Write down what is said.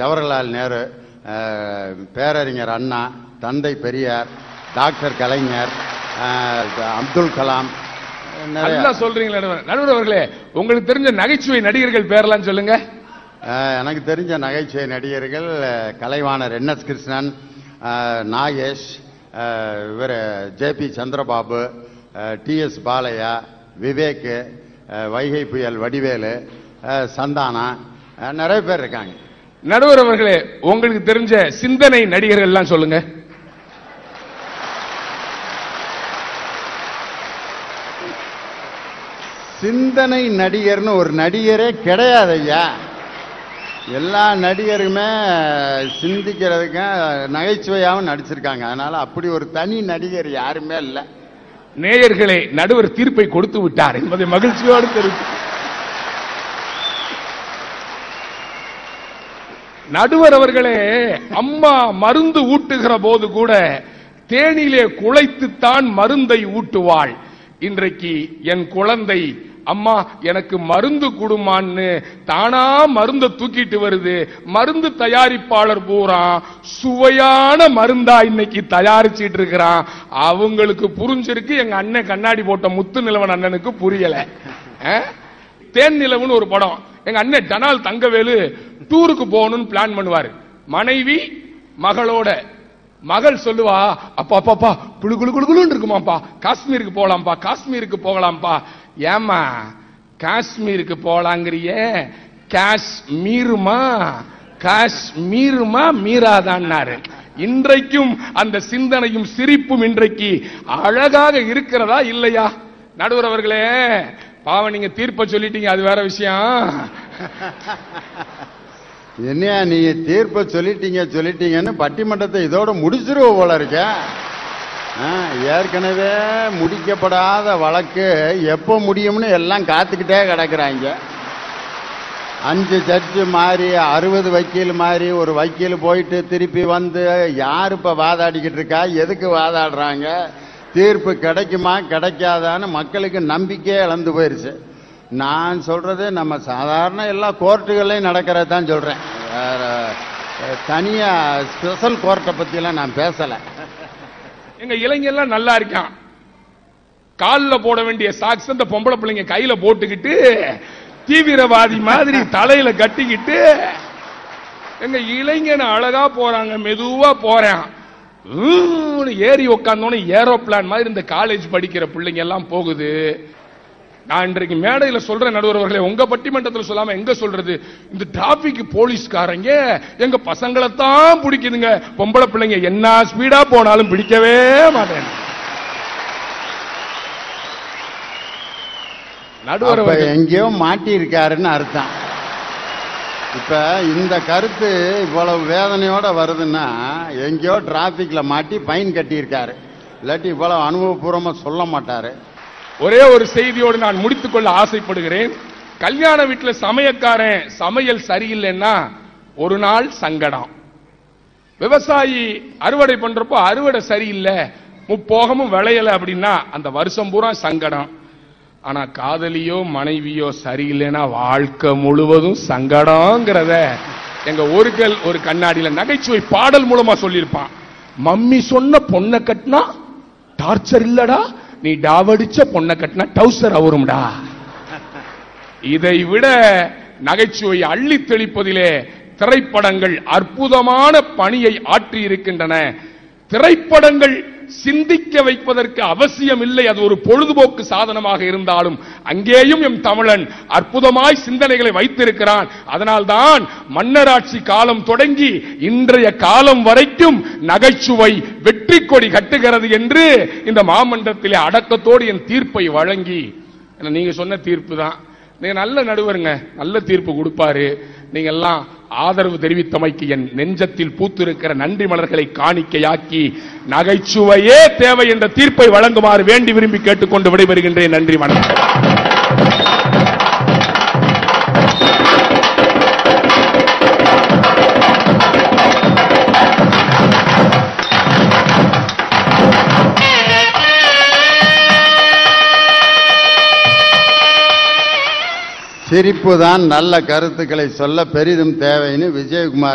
ஜவஹர்லால் நேரு பேரறிஞர் அண்ணா தந்தை பெரியார் டாக்டர் கலைஞர் அப்துல் கலாம் நிறைய. நல்லா சொல்றீங்களா நடுவர். அவர்களே உங்களுக்கு தெரிஞ்ச நகைச்சுவை நடிகர்கள் பேரெல்லாம் சொல்லுங்க. எனக்கு தெரிஞ்ச நகைச்சுவை நடிகர்கள் கலைவாணர் என் எஸ் கிருஷ்ணன் நாகேஷ் இவர் JP Chandrababu T S Balaiah Vivek Vaigai புயல் வடிவேலு சந்தானா நிறைய பேர் இருக்காங்க. நடுவர் அவர்களே உங்களுக்கு தெரிஞ்ச சிந்தனை நடிகர்கள் எல்லாம் சொல்லுங்க. சிந்தனை நடிகர்னு ஒரு நடிகரே கிடையாது ஐயா எல்லா நடிகருமே சிந்திக்கிறதுக்கும் நகைச்சுவையாகவும் நடிச்சிருக்காங்க. அதனால அப்படி ஒரு தனி நடிகர் யாருமே இல்லை. நேயர்களே நடுவர் தீர்ப்பை கொடுத்து விட்டார் என்பதை மகிழ்ச்சியோடு தெரிவித்து நடுவர் அவர்களே அம்மா மருந்து ஊட்டுகிற போது கூட தேனிலே குளைத்துத்தான் மருந்தை ஊட்டுவாள். இன்றைக்கு என் குழந்தை அம்மா எனக்கு மருந்து குடுமான்னு தானா மருந்த தூக்கிட்டு வருது. மருந்து தயாரிப்பாளர் பூரா சுவையான மருந்தா இன்னைக்கு தயாரிச்சிட்டு இருக்கிறான். அவங்களுக்கு புரிஞ்சிருக்கு எங்க அண்ணன் கண்ணாடி போட்ட முத்து நிலவன் அண்ணனுக்கு புரியல. தேன் நிலவுன்னு ஒரு படம். எங்க அண்ணன் டனால் தங்கவேலு டூருக்கு போகணும்னு பிளான் பண்ணுவார். மனைவி மகளோட மகள் சொல்லுவா அப்பா அப்பா அப்பா குளு குளு குளுன்னு இருக்குமாப்பா காஷ்மீருக்கு போலாம்ப்பா காஷ்மீருக்கு போகலாம்ப்பா. ஏமா காஷ்மீருக்கு போலாங்கிறிய. காஷ் காஷ்மீருமா? காஷ் இன்றைக்கும் அந்த சிந்தனையும் சிரிப்பும் இன்றைக்கு அழகாக இருக்கிறதா இல்லையா? நடுவர் அவர்களே பாவம் நீங்க தீர்ப்ப சொல்லிட்டீங்க அது வேற விஷயம். என்னையா நீங்க தீர்ப்பை சொல்லிட்டீங்க சொல்லிட்டீங்கன்னு பட்டிமன்றத்தை இதோட முடிச்சிருவோம் போல இருக்க. ஏற்கனவே முடிக்கப்படாத வழக்கு எப்போ முடியும்னு எல்லாம் காத்துக்கிட்டே கிடக்குறாங்க. அஞ்சு ஜட்ஜு மாறி அறுபது வக்கீல் மாறி ஒரு வக்கீல் போயிட்டு திருப்பி வந்து யார் இப்போ வாதாடிக்கிட்டு இருக்கா எதுக்கு வாதாடுறாங்க தீர்ப்பு கிடைக்குமா கிடைக்காதான்னு மக்களுக்கு நம்பிக்கையே இழந்து போயிருச்சு. நான் சொல்றது நம்ம சாதாரண எல்லா கோர்ட்டுகள்லையும் நடக்கிறது தான் சொல்றேன். வேற தனியா ஸ்பெஷல் கோர்ட்டை பத்தியெல்லாம் நான் பேசலை. எங்க இளைஞர்லாம் நல்லா இருக்கான். காலில் போட வேண்டிய சாக்ஸ் இந்த பொம்பளை பிள்ளைங்க கையில போட்டுக்கிட்டு தீவிரவாதி மாதிரி தலையில கட்டிக்கிட்டு எங்க இளைஞன் அழகா போறாங்க மெதுவா போறான். ஏறி உட்காந்தோன்னு ஏரோப்ளான் மாதிரி இந்த காலேஜ் படிக்கிற பிள்ளைங்க எல்லாம் போகுது. நான் இன்றைக்கு மேடையில சொல்றேன் நடுவர்களே உங்க பட்டிமன்றத்தில் சொல்லாம எங்க சொல்றது? இந்த டிராபிக் போலீஸ்காரங்க எங்க பசங்களை தான் பிடிக்குதுங்க. பொம்பளை பிள்ளைங்க என்ன ஸ்பீடா போனாலும் பிடிக்கவே மாட்டேன். நடுவர் எங்கேயோ மாட்டி இருக்காருன்னு அர்த்தம். இப்ப இந்த கருத்து இவ்வளவு வேதனையோட வருதுன்னா எங்கேயோ டிராபிக்ல மாட்டி ஃபைன் கட்டியிருக்காரு. இல்லாட்டி இவ்வளவு அனுபவபூர்வமா சொல்ல மாட்டாரு. ஒரே ஒரு செய்தியோடு நான் முடித்துக் கொள்ள ஆசைப்படுகிறேன். கல்யாண வீட்டில் சமையக்காரன் சமையல் சரியில்லைன்னா ஒரு நாள் சங்கடம். விவசாயி அறுவடை பண்றப்போ அறுவடை சரியில்லை முப்போகமும் விளையல அப்படின்னா அந்த வருஷம் பூரா சங்கடம். ஆனா காதலியோ மனைவியோ சரியில்லைன்னா வாழ்க்கை முழுவதும் சங்கடங்கிறத எங்க ஒருக்கல் ஒரு கண்ணாடியில நகைச்சுவை பாடல் மூலமா சொல்லியிருப்பான். மம்மி சொன்ன பொண்ணை கட்டினா டார்ச்சர் இல்லடா நீ டாவடிச்ச பொண்ணை கட்டினா டவுசர் அவரும்டா. இதை விட நகைச்சுவை அள்ளி தெளிப்பதிலே திரைப்படங்கள் அற்புதமான பணியை ஆற்றி இருக்கின்றன திரைப்படங்கள் சிந்திக்க வைப்பதற்கு அவசியம் இல்லை. அது ஒரு பொழுதுபோக்கு சாதனமாக இருந்தாலும் அங்கேயும் எம் தமிழன் அற்புதமாய் சிந்தனைகளை வைத்திருக்கிறான். அதனால்தான் மன்னராட்சி காலம் தொடங்கி இன்றைய காலம் வரைக்கும் நகைச்சுவை வெற்றி கொடி கட்டுகிறது என்று இந்த மாமன்றத்திலே அடக்கத்தோடு என் தீர்ப்பை வழங்கி நீங்க சொன்ன தீர்ப்பு தான். நீங்க நல்ல நடுவருங்க நல்ல தீர்ப்பு கொடுப்பாரு. நீங்க எல்லாம் ஆதரவு தெரிவித்தமைக்கு என் நெஞ்சத்தில் பூத்திருக்கிற நன்றி மலர்களை காணிக்கையாக்கி நகைச்சுவையே தேவை என்ற தீர்ப்பை வழங்குமாறு வேண்டி விரும்பி கேட்டுக்கொண்டு விடைபெறுகின்றேன். நன்றி வணக்கம். சிரிப்பு தான் நல்ல கருத்துக்களை சொல்ல பெரிதும் தேவைன்னு விஜயகுமார்